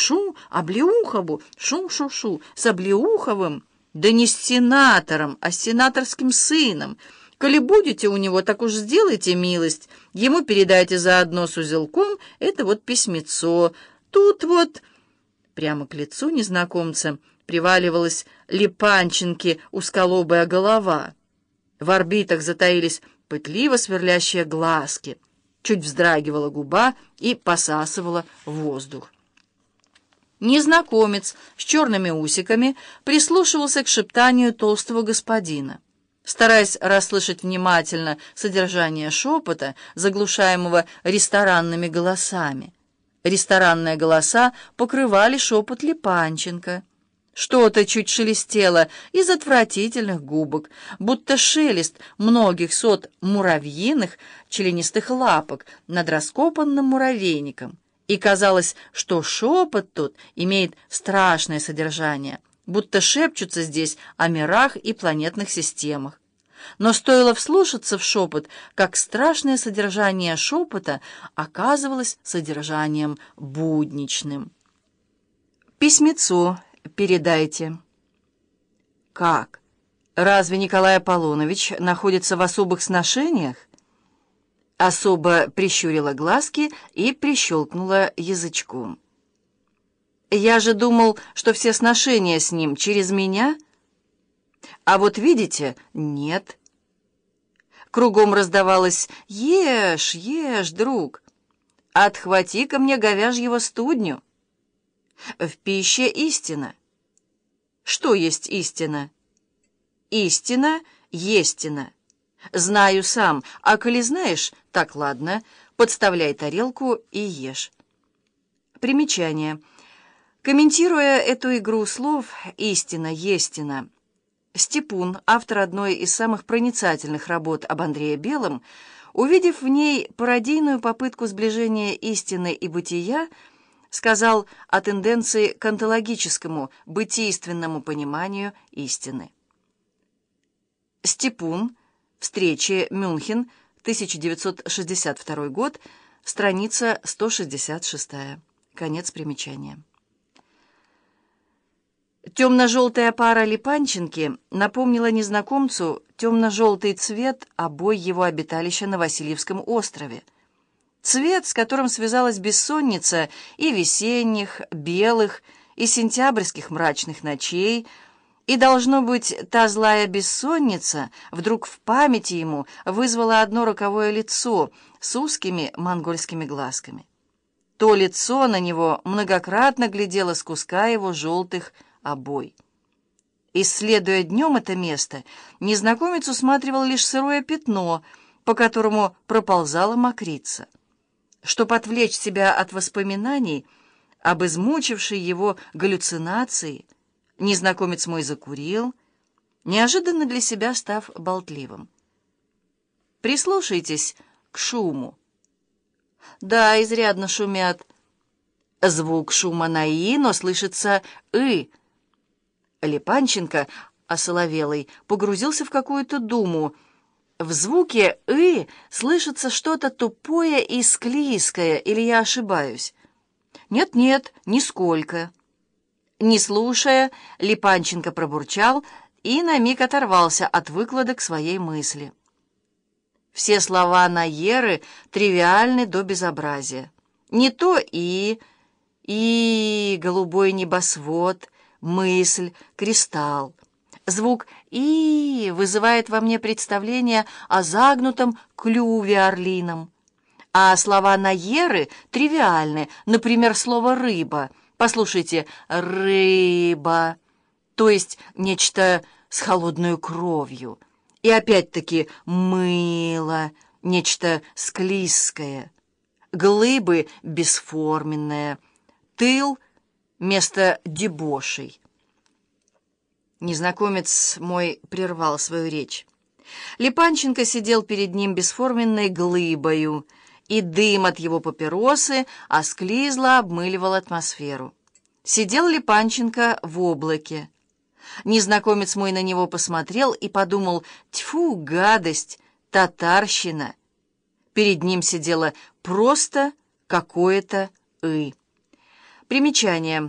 Шу, Облеухову, шу-шу-шу, с Облеуховым, да не с сенатором, а с сенаторским сыном. Коли будете у него, так уж сделайте милость. Ему передайте заодно с узелком это вот письмецо. Тут вот...» Прямо к лицу незнакомца приваливалась Липанченки узколобая голова. В орбитах затаились пытливо сверлящие глазки. Чуть вздрагивала губа и посасывала воздух. Незнакомец с черными усиками прислушивался к шептанию толстого господина. Стараясь расслышать внимательно содержание шепота, заглушаемого ресторанными голосами. Ресторанные голоса покрывали шепот Липанченко. Что-то чуть шелестело из отвратительных губок, будто шелест многих сот муравьиных членистых лапок над раскопанным муравейником и казалось, что шепот тут имеет страшное содержание, будто шепчутся здесь о мирах и планетных системах. Но стоило вслушаться в шепот, как страшное содержание шепота оказывалось содержанием будничным. «Письмецо передайте». «Как? Разве Николай Аполлонович находится в особых сношениях?» Особо прищурила глазки и прищелкнула язычком. «Я же думал, что все сношения с ним через меня. А вот видите, нет». Кругом раздавалось «Ешь, ешь, друг, отхвати ко мне говяжьего студню». В пище истина. Что есть истина? Истина — естина. Знаю сам, а коли знаешь, так ладно, подставляй тарелку и ешь. Примечание. Комментируя эту игру слов «истина, естина», Степун, автор одной из самых проницательных работ об Андрее Белом, увидев в ней пародийную попытку сближения истины и бытия, сказал о тенденции к онтологическому, бытийственному пониманию истины. Степун Встречи. Мюнхен. 1962 год. Страница 166. Конец примечания. Темно-желтая пара Липанченки напомнила незнакомцу темно-желтый цвет обой его обиталища на Васильевском острове. Цвет, с которым связалась бессонница и весенних, белых, и сентябрьских мрачных ночей — и, должно быть, та злая бессонница вдруг в памяти ему вызвала одно роковое лицо с узкими монгольскими глазками. То лицо на него многократно глядело с куска его желтых обой. Исследуя днем это место, незнакомец усматривал лишь сырое пятно, по которому проползала мокрица. Чтобы отвлечь себя от воспоминаний об измучившей его галлюцинации — Незнакомец мой закурил, неожиданно для себя став болтливым. Прислушайтесь к шуму. Да, изрядно шумят. Звук шума на «и», но слышится «ы». Липанченко, осоловелый, погрузился в какую-то думу. В звуке «ы» слышится что-то тупое и склизкое, или я ошибаюсь? Нет-нет, нисколько. Не слушая, Липанченко пробурчал и на миг оторвался от выкладок своей мысли. Все слова Наеры тривиальны до безобразия. Не то «и», «и», голубой небосвод, мысль, кристалл. Звук «и» вызывает во мне представление о загнутом клюве орлином. А слова Наеры тривиальны, например, слово «рыба», Послушайте, рыба, то есть нечто с холодной кровью. И опять-таки мыло, нечто склизкое. Глыбы бесформенное. Тыл — место дебошей. Незнакомец мой прервал свою речь. Липанченко сидел перед ним бесформенной глыбою — и дым от его папиросы осклизло обмыливал атмосферу. Сидел ли Панченко в облаке? Незнакомец мой на него посмотрел и подумал, тьфу, гадость, татарщина. Перед ним сидело просто какое-то «ы». Примечание.